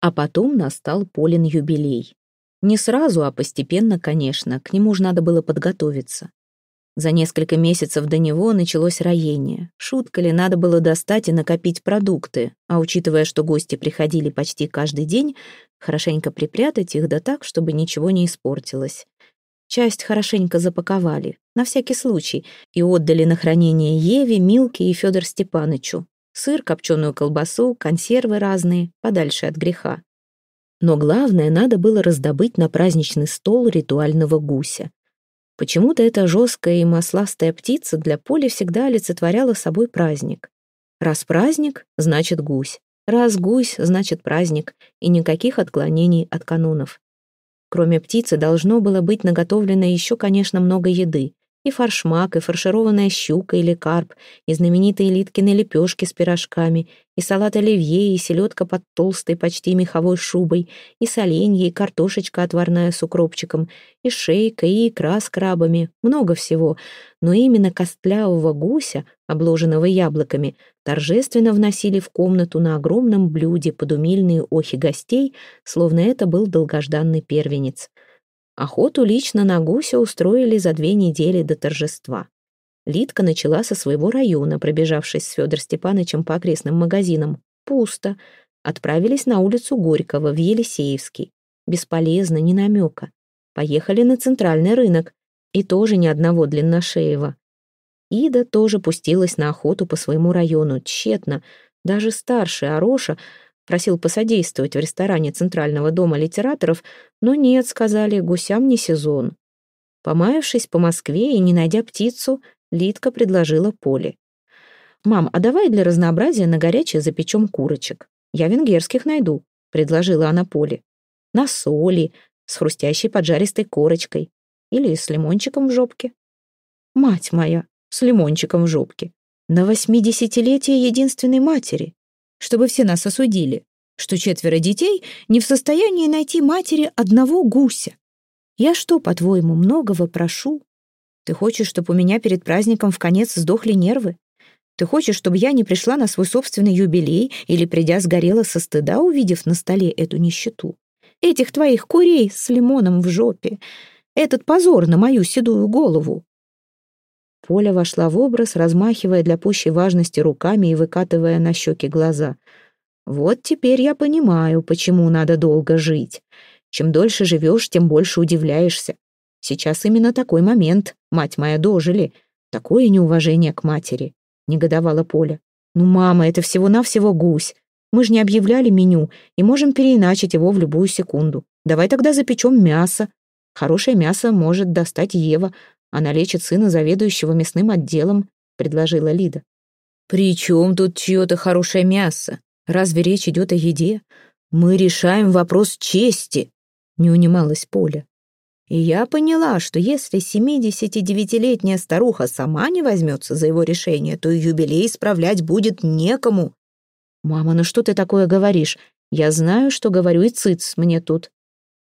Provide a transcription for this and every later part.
А потом настал Полин юбилей. Не сразу, а постепенно, конечно, к нему же надо было подготовиться. За несколько месяцев до него началось роение. Шутка ли, надо было достать и накопить продукты, а учитывая, что гости приходили почти каждый день, хорошенько припрятать их да так, чтобы ничего не испортилось. Часть хорошенько запаковали, на всякий случай, и отдали на хранение Еве, Милке и Федор Степанычу. Сыр, копченую колбасу, консервы разные, подальше от греха. Но главное, надо было раздобыть на праздничный стол ритуального гуся. Почему-то эта жесткая и масластая птица для Поли всегда олицетворяла собой праздник. Раз праздник, значит гусь. Раз гусь, значит праздник, и никаких отклонений от канонов. Кроме птицы должно было быть наготовлено еще, конечно, много еды. И форшмак, и фаршированная щука или карп, и знаменитые Литкины лепешки с пирожками, и салат оливье, и селедка под толстой почти меховой шубой, и соленье, и картошечка отварная с укропчиком, и шейка, и икра с крабами, много всего. Но именно костлявого гуся, обложенного яблоками, торжественно вносили в комнату на огромном блюде под умильные охи гостей, словно это был долгожданный первенец. Охоту лично на гуся устроили за две недели до торжества. Лидка начала со своего района, пробежавшись с Федор Степановичем по окрестным магазинам. Пусто. Отправились на улицу Горького, в Елисеевский. Бесполезно, ни намека. Поехали на центральный рынок. И тоже ни одного длинношеева. Ида тоже пустилась на охоту по своему району, тщетно. Даже старший Ароша просил посодействовать в ресторане Центрального дома литераторов, но нет, сказали, гусям не сезон. Помаявшись по Москве и не найдя птицу, Литка предложила Поле. «Мам, а давай для разнообразия на горячее запечем курочек. Я венгерских найду», — предложила она Поле. «На соли, с хрустящей поджаристой корочкой или с лимончиком в жопке». «Мать моя, с лимончиком в жопке. На восьмидесятилетие единственной матери чтобы все нас осудили, что четверо детей не в состоянии найти матери одного гуся. Я что, по-твоему, многого прошу? Ты хочешь, чтобы у меня перед праздником в конец сдохли нервы? Ты хочешь, чтобы я не пришла на свой собственный юбилей или, придя, сгорела со стыда, увидев на столе эту нищету? Этих твоих курей с лимоном в жопе. Этот позор на мою седую голову. Поля вошла в образ, размахивая для пущей важности руками и выкатывая на щеки глаза. «Вот теперь я понимаю, почему надо долго жить. Чем дольше живешь, тем больше удивляешься. Сейчас именно такой момент, мать моя, дожили. Такое неуважение к матери», — негодовала Поля. «Ну, мама, это всего-навсего гусь. Мы же не объявляли меню и можем переиначить его в любую секунду. Давай тогда запечем мясо. Хорошее мясо может достать Ева, она лечит сына заведующего мясным отделом», — предложила Лида. «При чем тут чье-то хорошее мясо? Разве речь идет о еде? Мы решаем вопрос чести», — не унималась Поля. И я поняла, что если 79-летняя старуха сама не возьмется за его решение, то юбилей исправлять будет некому. «Мама, ну что ты такое говоришь? Я знаю, что говорю, и цыц мне тут».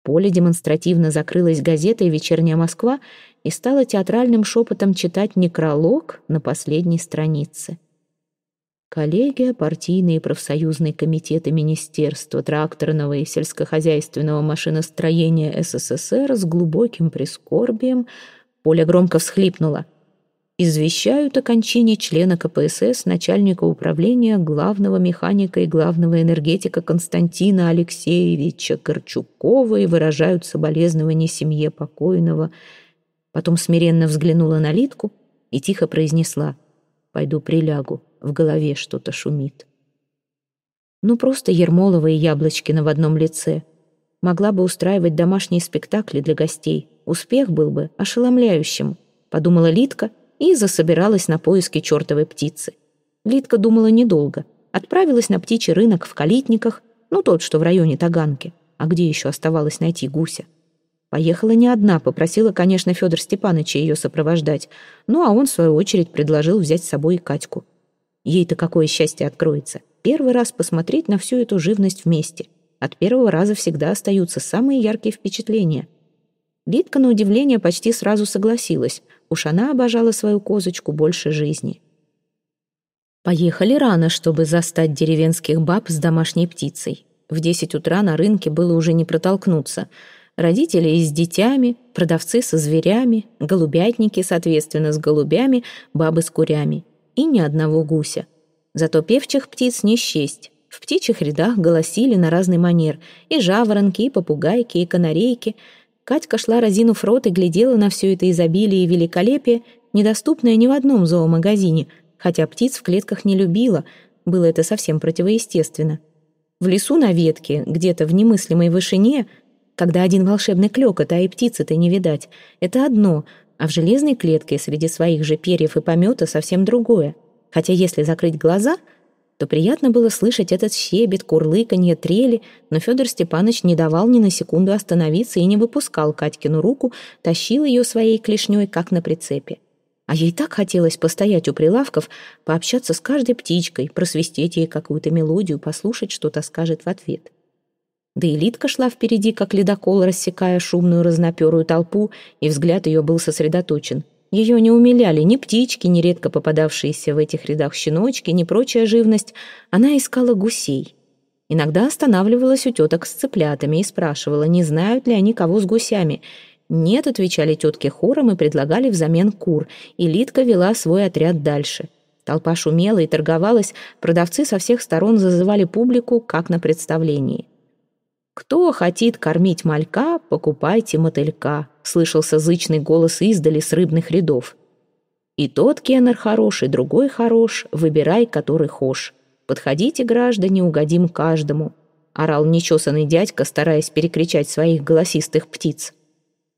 Поля демонстративно закрылась газетой «Вечерняя Москва» и стала театральным шепотом читать некролог на последней странице. Коллегия, партийные и профсоюзные комитеты Министерства тракторного и сельскохозяйственного машиностроения СССР с глубоким прискорбием Поля громко всхлипнула. Извещают о кончине члена КПСС начальника управления главного механика и главного энергетика Константина Алексеевича Корчукова и выражают соболезнования семье покойного – Потом смиренно взглянула на Литку и тихо произнесла «Пойду прилягу, в голове что-то шумит». Ну, просто Ермолова и Яблочкина в одном лице. Могла бы устраивать домашние спектакли для гостей. Успех был бы ошеломляющим, подумала Литка и засобиралась на поиски чертовой птицы. Литка думала недолго. Отправилась на птичий рынок в Калитниках, ну, тот, что в районе Таганки. А где еще оставалось найти гуся? Поехала не одна, попросила, конечно, Федор Степановича ее сопровождать, ну а он, в свою очередь, предложил взять с собой и Катьку. Ей-то какое счастье откроется. Первый раз посмотреть на всю эту живность вместе. От первого раза всегда остаются самые яркие впечатления. Литка, на удивление, почти сразу согласилась. Уж она обожала свою козочку больше жизни. Поехали рано, чтобы застать деревенских баб с домашней птицей. В десять утра на рынке было уже не протолкнуться. Родители с детьми, продавцы со зверями, голубятники, соответственно, с голубями, бабы с курями. И ни одного гуся. Зато певчих птиц не счесть. В птичьих рядах голосили на разный манер. И жаворонки, и попугайки, и канарейки. Катька шла разинув рот и глядела на все это изобилие и великолепие, недоступное ни в одном зоомагазине, хотя птиц в клетках не любила, было это совсем противоестественно. В лесу на ветке, где-то в немыслимой вышине, когда один волшебный клёкот, а и птицы-то не видать, это одно, а в железной клетке среди своих же перьев и помета совсем другое. Хотя если закрыть глаза, то приятно было слышать этот щебет, курлыканье, трели, но Федор Степанович не давал ни на секунду остановиться и не выпускал Катькину руку, тащил ее своей клешней, как на прицепе. А ей так хотелось постоять у прилавков, пообщаться с каждой птичкой, просвистеть ей какую-то мелодию, послушать, что то скажет в ответ. Да и Литка шла впереди, как ледокол, рассекая шумную разноперую толпу, и взгляд ее был сосредоточен — ее не умиляли ни птички, ни редко попадавшиеся в этих рядах щеночки, ни прочая живность. Она искала гусей. Иногда останавливалась у теток с цыплятами и спрашивала, не знают ли они кого с гусями. «Нет», — отвечали тетки хором и предлагали взамен кур, и Литка вела свой отряд дальше. Толпа шумела и торговалась, продавцы со всех сторон зазывали публику, как на представлении. «Кто хотит кормить малька, покупайте мотылька», — слышался зычный голос издали с рыбных рядов. «И тот кеннер хорош, и другой хорош, выбирай, который хошь. Подходите, граждане, угодим каждому», — орал нечесанный дядька, стараясь перекричать своих голосистых птиц.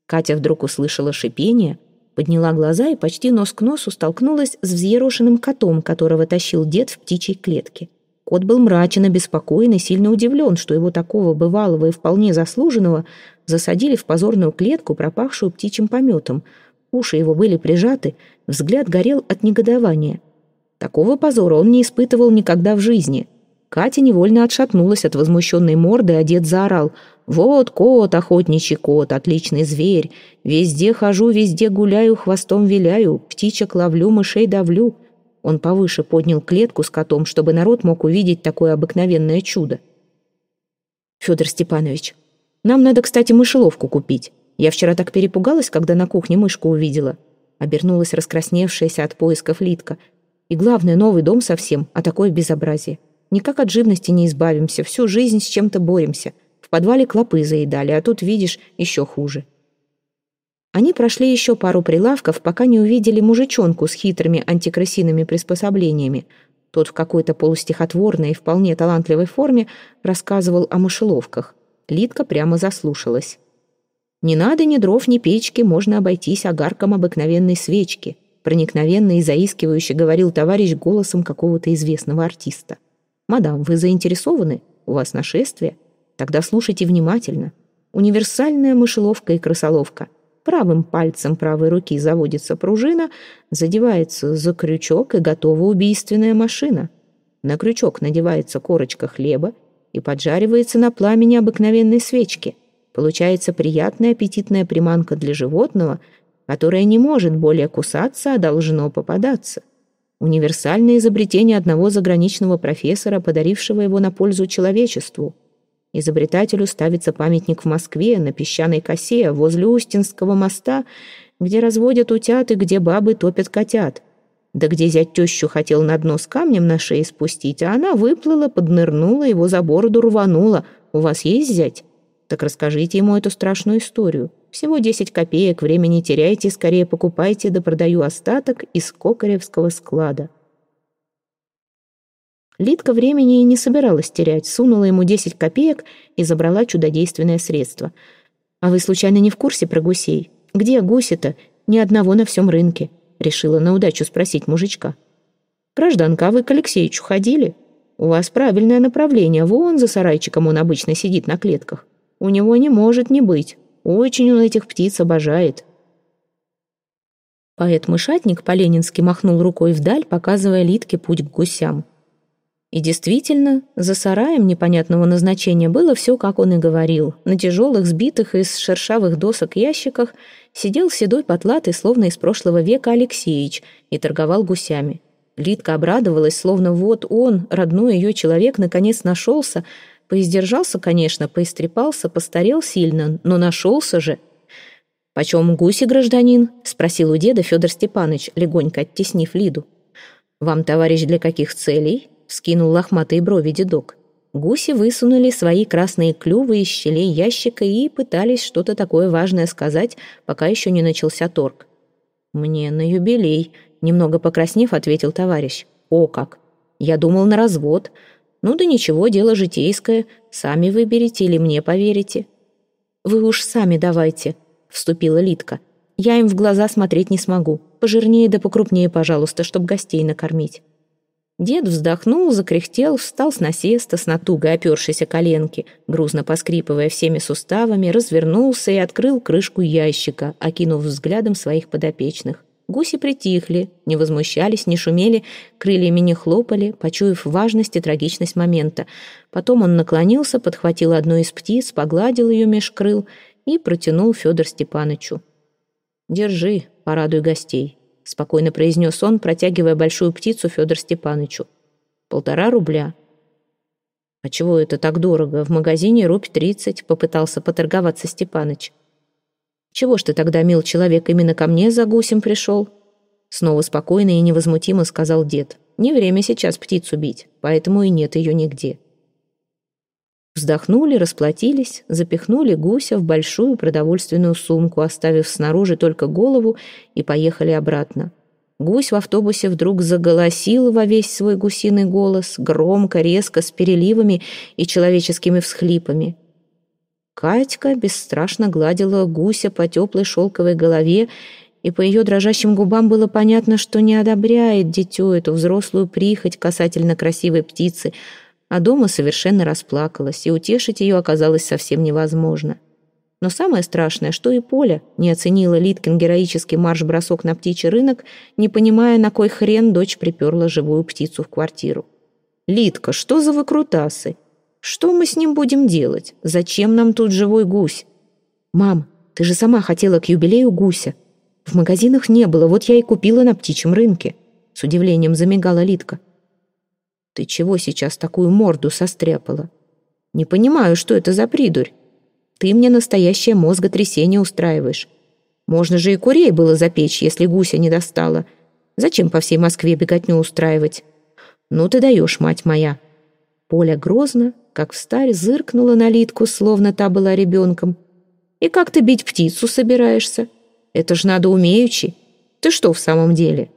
Катя вдруг услышала шипение, подняла глаза и почти нос к носу столкнулась с взъерошенным котом, которого тащил дед в птичьей клетке. Кот был мрачен и беспокоен и сильно удивлен, что его такого бывалого и вполне заслуженного засадили в позорную клетку, пропахшую птичьим пометом. Уши его были прижаты, взгляд горел от негодования. Такого позора он не испытывал никогда в жизни. Катя невольно отшатнулась от возмущенной морды, а дед заорал. «Вот кот, охотничий кот, отличный зверь. Везде хожу, везде гуляю, хвостом виляю, птичек ловлю, мышей давлю». Он повыше поднял клетку с котом, чтобы народ мог увидеть такое обыкновенное чудо. «Федор Степанович, нам надо, кстати, мышеловку купить. Я вчера так перепугалась, когда на кухне мышку увидела». Обернулась раскрасневшаяся от поисков Литка. «И главное, новый дом совсем, а такое безобразие. Никак от живности не избавимся, всю жизнь с чем-то боремся. В подвале клопы заедали, а тут, видишь, еще хуже». Они прошли еще пару прилавков, пока не увидели мужичонку с хитрыми антикрасиными приспособлениями. Тот в какой-то полустихотворной и вполне талантливой форме рассказывал о мышеловках. Литка прямо заслушалась. «Не надо ни дров, ни печки, можно обойтись огарком обыкновенной свечки», проникновенно и заискивающе говорил товарищ голосом какого-то известного артиста. «Мадам, вы заинтересованы? У вас нашествие? Тогда слушайте внимательно. Универсальная мышеловка и крысоловка — Правым пальцем правой руки заводится пружина, задевается за крючок и готова убийственная машина. На крючок надевается корочка хлеба и поджаривается на пламени обыкновенной свечки. Получается приятная аппетитная приманка для животного, которое не может более кусаться, а должно попадаться. Универсальное изобретение одного заграничного профессора, подарившего его на пользу человечеству – Изобретателю ставится памятник в Москве, на песчаной косе, возле Устинского моста, где разводят утят и где бабы топят котят. Да где зять тещу хотел на дно с камнем на шее спустить, а она выплыла, поднырнула, его за бороду рванула. У вас есть зять? Так расскажите ему эту страшную историю. Всего десять копеек, времени теряйте, скорее покупайте, да продаю остаток из кокаревского склада. Лидка времени и не собиралась терять, сунула ему 10 копеек и забрала чудодейственное средство. «А вы случайно не в курсе про гусей? Где гуси-то? Ни одного на всем рынке», — решила на удачу спросить мужичка. «Гражданка, а вы к Алексеичу ходили? У вас правильное направление, вон за сарайчиком он обычно сидит на клетках. У него не может не быть. Очень он этих птиц обожает». Поэт-мышатник по-ленински махнул рукой вдаль, показывая Литке путь к гусям. И действительно, за сараем непонятного назначения было все, как он и говорил. На тяжелых, сбитых из шершавых досок ящиках сидел седой потлатый, словно из прошлого века Алексеич, и торговал гусями. Лидка обрадовалась, словно вот он, родной ее человек, наконец нашелся, Поиздержался, конечно, поистрепался, постарел сильно, но нашелся же. «Почем гуси, гражданин?» — спросил у деда Федор Степанович, легонько оттеснив Лиду. «Вам, товарищ, для каких целей?» — скинул лохматые брови дедок. Гуси высунули свои красные клювы из щелей ящика и пытались что-то такое важное сказать, пока еще не начался торг. «Мне на юбилей», — немного покраснев, ответил товарищ. «О как! Я думал на развод. Ну да ничего, дело житейское. Сами выберите или мне поверите». «Вы уж сами давайте», — вступила Литка. «Я им в глаза смотреть не смогу. Пожирнее да покрупнее, пожалуйста, чтоб гостей накормить». Дед вздохнул, закряхтел, встал с насеста, с натугой опершейся коленки, грузно поскрипывая всеми суставами, развернулся и открыл крышку ящика, окинув взглядом своих подопечных. Гуси притихли, не возмущались, не шумели, крыльями не хлопали, почуяв важность и трагичность момента. Потом он наклонился, подхватил одну из птиц, погладил ее меж крыл и протянул Федор Степанычу. «Держи, порадуй гостей» спокойно произнес он, протягивая большую птицу Федор Степанычу. «Полтора рубля». «А чего это так дорого? В магазине рубь тридцать», — попытался поторговаться Степаныч. «Чего ж ты тогда, мил человек, именно ко мне за гусем пришел?» Снова спокойно и невозмутимо сказал дед. «Не время сейчас птицу бить, поэтому и нет ее нигде». Вздохнули, расплатились, запихнули гуся в большую продовольственную сумку, оставив снаружи только голову, и поехали обратно. Гусь в автобусе вдруг заголосил во весь свой гусиный голос, громко, резко, с переливами и человеческими всхлипами. Катька бесстрашно гладила гуся по теплой шелковой голове, и по ее дрожащим губам было понятно, что не одобряет дитё эту взрослую прихоть касательно красивой птицы — а дома совершенно расплакалась, и утешить ее оказалось совсем невозможно. Но самое страшное, что и Поля не оценила Литкин героический марш-бросок на птичий рынок, не понимая, на кой хрен дочь приперла живую птицу в квартиру. «Литка, что за выкрутасы? Что мы с ним будем делать? Зачем нам тут живой гусь?» «Мам, ты же сама хотела к юбилею гуся. В магазинах не было, вот я и купила на птичьем рынке». С удивлением замигала Литка. Ты чего сейчас такую морду состряпала? Не понимаю, что это за придурь. Ты мне настоящее мозготрясение устраиваешь. Можно же и курей было запечь, если гуся не достала. Зачем по всей Москве беготню устраивать? Ну ты даешь, мать моя. Поля грозно, как встарь, зыркнула на Литку, словно та была ребенком. И как ты бить птицу собираешься? Это ж надо умеючи. Ты что в самом деле?